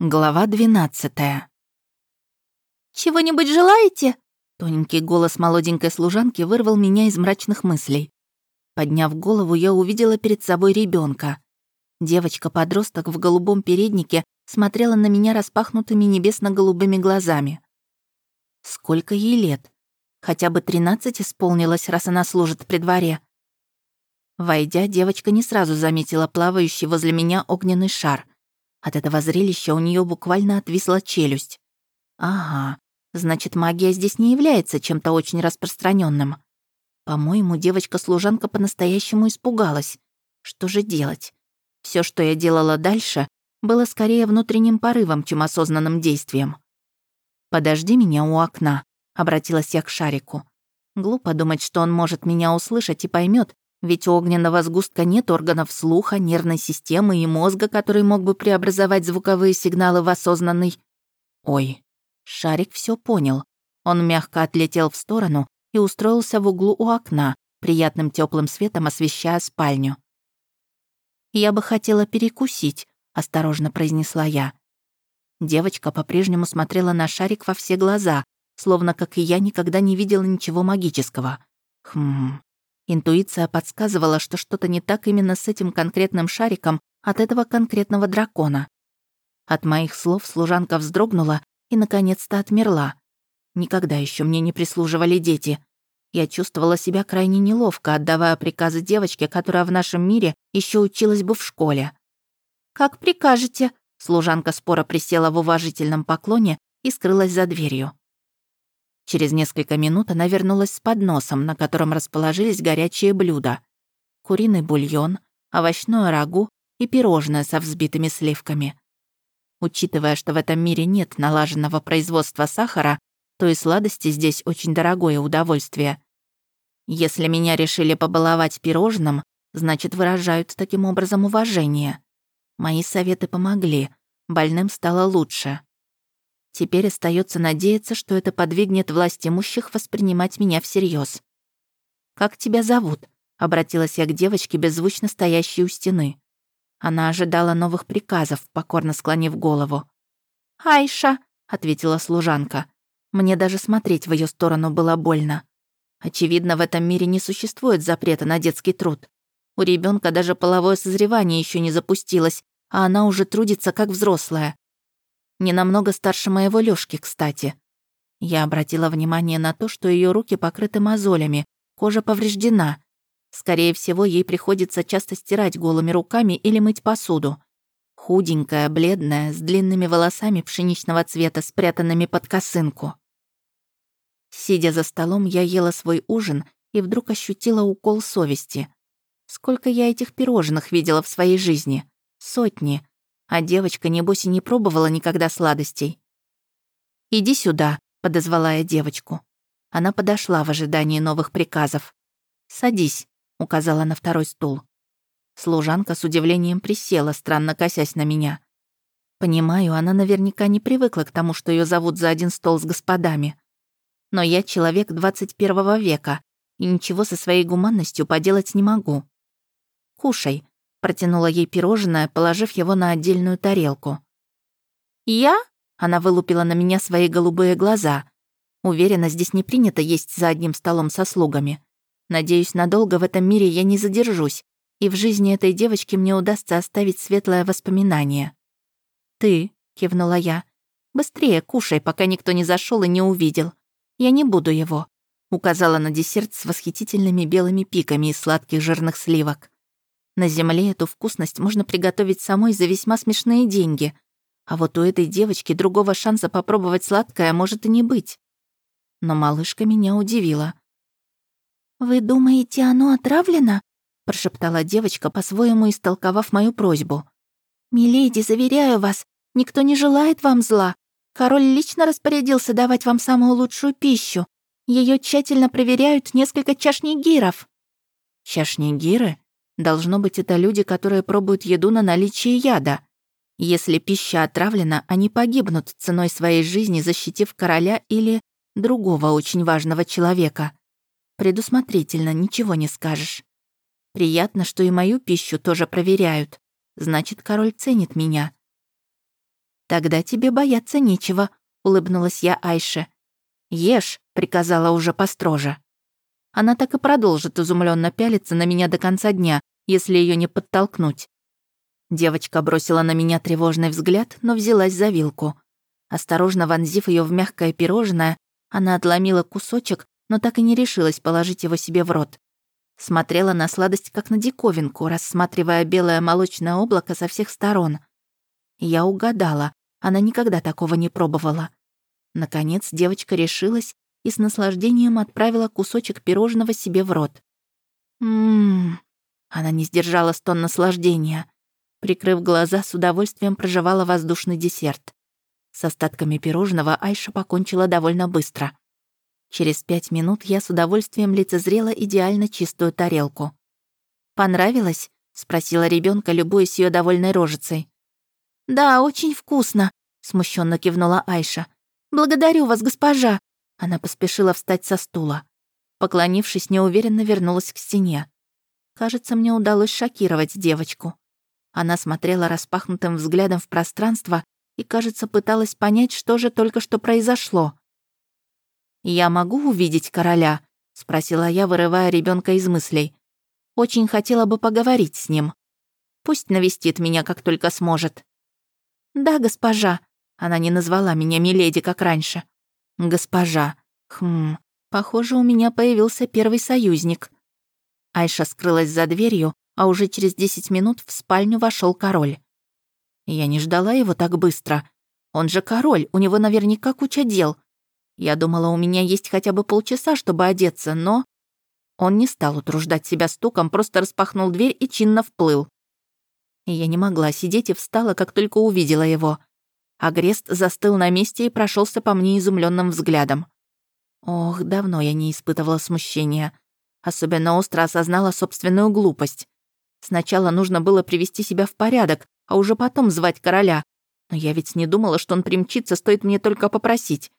Глава двенадцатая. «Чего-нибудь желаете?» Тоненький голос молоденькой служанки вырвал меня из мрачных мыслей. Подняв голову, я увидела перед собой ребенка. Девочка-подросток в голубом переднике смотрела на меня распахнутыми небесно-голубыми глазами. Сколько ей лет? Хотя бы тринадцать исполнилось, раз она служит при дворе. Войдя, девочка не сразу заметила плавающий возле меня огненный шар — от этого зрелища у нее буквально отвисла челюсть. Ага, значит, магия здесь не является чем-то очень распространенным. По-моему, девочка-служанка по-настоящему испугалась. Что же делать? Все, что я делала дальше, было скорее внутренним порывом, чем осознанным действием. «Подожди меня у окна», — обратилась я к шарику. Глупо думать, что он может меня услышать и поймет, ведь у огненного сгустка нет органов слуха, нервной системы и мозга, который мог бы преобразовать звуковые сигналы в осознанный. Ой, шарик все понял. Он мягко отлетел в сторону и устроился в углу у окна, приятным теплым светом освещая спальню. «Я бы хотела перекусить», — осторожно произнесла я. Девочка по-прежнему смотрела на шарик во все глаза, словно, как и я, никогда не видела ничего магического. Хм, Интуиция подсказывала, что что-то не так именно с этим конкретным шариком от этого конкретного дракона. От моих слов служанка вздрогнула и, наконец-то, отмерла. Никогда еще мне не прислуживали дети. Я чувствовала себя крайне неловко, отдавая приказы девочке, которая в нашем мире еще училась бы в школе. «Как прикажете», — служанка спора присела в уважительном поклоне и скрылась за дверью. Через несколько минут она вернулась с подносом, на котором расположились горячие блюда. Куриный бульон, овощное рагу и пирожное со взбитыми сливками. Учитывая, что в этом мире нет налаженного производства сахара, то и сладости здесь очень дорогое удовольствие. Если меня решили побаловать пирожным, значит, выражают таким образом уважение. Мои советы помогли, больным стало лучше. Теперь остается надеяться, что это подвигнет власть имущих воспринимать меня всерьез. «Как тебя зовут?» — обратилась я к девочке, беззвучно стоящей у стены. Она ожидала новых приказов, покорно склонив голову. «Айша», — ответила служанка. Мне даже смотреть в ее сторону было больно. Очевидно, в этом мире не существует запрета на детский труд. У ребенка даже половое созревание еще не запустилось, а она уже трудится как взрослая. Не намного старше моего Лёшки, кстати. Я обратила внимание на то, что ее руки покрыты мозолями, кожа повреждена. Скорее всего, ей приходится часто стирать голыми руками или мыть посуду. Худенькая, бледная, с длинными волосами пшеничного цвета, спрятанными под косынку. Сидя за столом, я ела свой ужин и вдруг ощутила укол совести. Сколько я этих пирожных видела в своей жизни? Сотни. А девочка, небось, и не пробовала никогда сладостей. «Иди сюда», — подозвала я девочку. Она подошла в ожидании новых приказов. «Садись», — указала на второй стул. Служанка с удивлением присела, странно косясь на меня. Понимаю, она наверняка не привыкла к тому, что ее зовут за один стол с господами. Но я человек 21 века, и ничего со своей гуманностью поделать не могу. «Кушай», Протянула ей пирожное, положив его на отдельную тарелку. «Я?» — она вылупила на меня свои голубые глаза. Уверена, здесь не принято есть за одним столом со слугами. Надеюсь, надолго в этом мире я не задержусь, и в жизни этой девочки мне удастся оставить светлое воспоминание. «Ты», — кивнула я, — «быстрее кушай, пока никто не зашел и не увидел. Я не буду его», — указала на десерт с восхитительными белыми пиками из сладких жирных сливок. На земле эту вкусность можно приготовить самой за весьма смешные деньги. А вот у этой девочки другого шанса попробовать сладкое может и не быть. Но малышка меня удивила. «Вы думаете, оно отравлено?» прошептала девочка, по-своему истолковав мою просьбу. «Миледи, заверяю вас, никто не желает вам зла. Король лично распорядился давать вам самую лучшую пищу. Ее тщательно проверяют несколько чашнигиров». «Чашнигиры?» Должно быть, это люди, которые пробуют еду на наличие яда. Если пища отравлена, они погибнут ценой своей жизни, защитив короля или другого очень важного человека. Предусмотрительно, ничего не скажешь. Приятно, что и мою пищу тоже проверяют. Значит, король ценит меня. «Тогда тебе бояться нечего», — улыбнулась я Айше. «Ешь», — приказала уже построже. Она так и продолжит изумленно пялиться на меня до конца дня, если ее не подтолкнуть. Девочка бросила на меня тревожный взгляд, но взялась за вилку. Осторожно вонзив ее в мягкое пирожное, она отломила кусочек, но так и не решилась положить его себе в рот. Смотрела на сладость, как на диковинку, рассматривая белое молочное облако со всех сторон. Я угадала. Она никогда такого не пробовала. Наконец девочка решилась и с наслаждением отправила кусочек пирожного себе в рот. Ммм. Она не сдержала стон наслаждения. Прикрыв глаза, с удовольствием проживала воздушный десерт. С остатками пирожного Айша покончила довольно быстро. Через пять минут я с удовольствием лицезрела идеально чистую тарелку. «Понравилось?» — спросила ребенка, любуясь ее довольной рожицей. «Да, очень вкусно», — смущенно кивнула Айша. «Благодарю вас, госпожа». Она поспешила встать со стула. Поклонившись, неуверенно вернулась к стене. Кажется, мне удалось шокировать девочку. Она смотрела распахнутым взглядом в пространство и, кажется, пыталась понять, что же только что произошло. «Я могу увидеть короля?» — спросила я, вырывая ребенка из мыслей. «Очень хотела бы поговорить с ним. Пусть навестит меня, как только сможет». «Да, госпожа». Она не назвала меня Миледи, как раньше. «Госпожа. Хм, похоже, у меня появился первый союзник». Айша скрылась за дверью, а уже через десять минут в спальню вошел король. Я не ждала его так быстро. Он же король, у него наверняка куча дел. Я думала, у меня есть хотя бы полчаса, чтобы одеться, но... Он не стал утруждать себя стуком, просто распахнул дверь и чинно вплыл. Я не могла сидеть и встала, как только увидела его. Агрест застыл на месте и прошелся по мне изумленным взглядом. Ох, давно я не испытывала смущения. Особенно остро осознала собственную глупость. Сначала нужно было привести себя в порядок, а уже потом звать короля. Но я ведь не думала, что он примчится, стоит мне только попросить.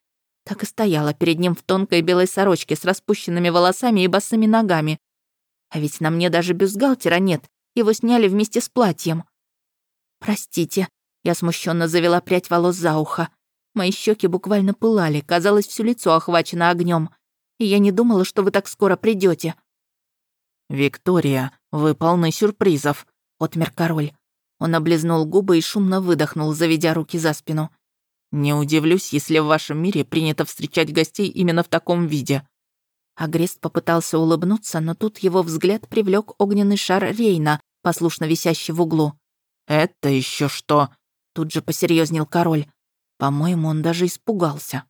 Так и стояла перед ним в тонкой белой сорочке с распущенными волосами и босыми ногами. А ведь на мне даже бюстгальтера нет, его сняли вместе с платьем. «Простите», — я смущенно завела прядь волос за ухо. Мои щеки буквально пылали, казалось, все лицо охвачено огнем. И я не думала, что вы так скоро придете. «Виктория, вы полны сюрпризов», — отмер король. Он облизнул губы и шумно выдохнул, заведя руки за спину. «Не удивлюсь, если в вашем мире принято встречать гостей именно в таком виде. Агрест попытался улыбнуться, но тут его взгляд привлек огненный шар Рейна, послушно висящий в углу. «Это еще что?» Тут же посерьезнел король. По-моему, он даже испугался.